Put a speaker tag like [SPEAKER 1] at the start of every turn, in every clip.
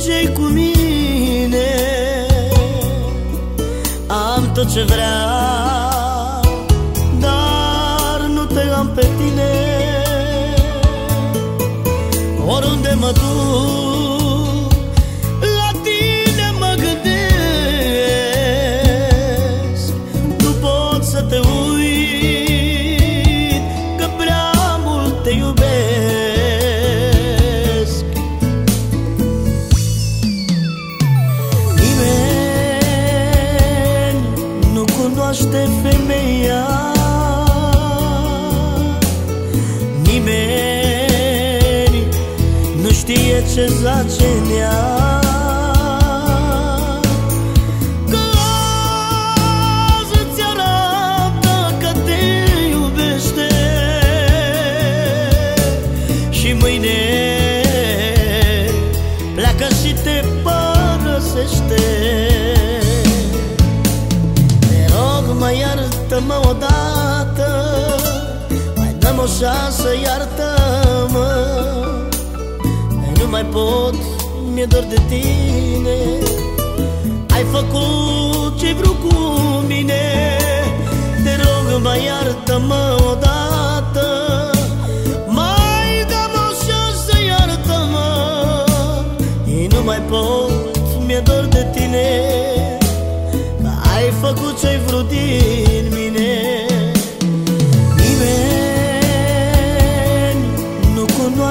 [SPEAKER 1] ce cu mine. Am tot ce vreau Dar nu te am pe tine. Oriunde mă duc cunoaște femeia. Nimeni nu știe ce zace în ea șansă, iartă-mă. Nu mai pot, mi-e dor de tine. Ai făcut ce-ai vrut cu mine. Te rog, mai iartă-mă odată. Mai dăm o șansă, iartă-mă. Nu mai pot, mi-e dor de tine. Ai făcut ce-ai vrut din mine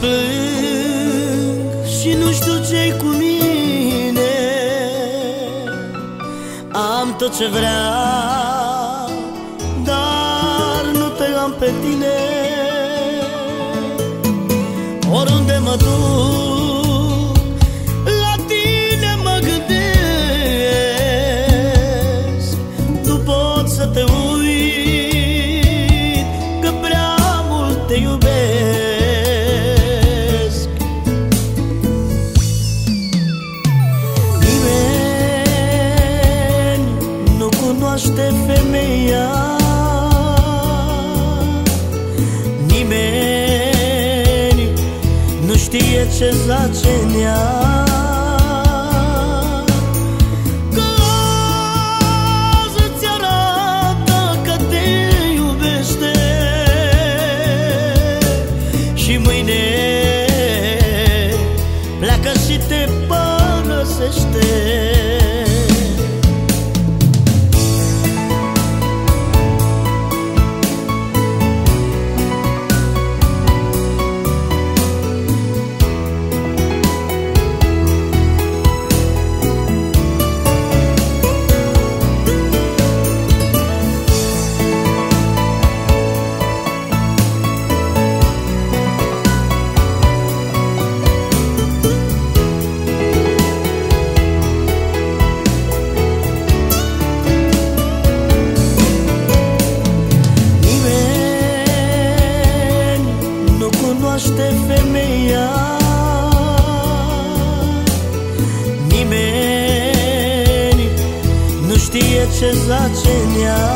[SPEAKER 1] plâng și nu știu ce cu mine. Am tot ce vreau, dar nu te am pe tine. Oriunde mă duc știe ce zace în ea Și mâine pleacă și te părăsește femeia. Nimeni nu știe ce zace în ea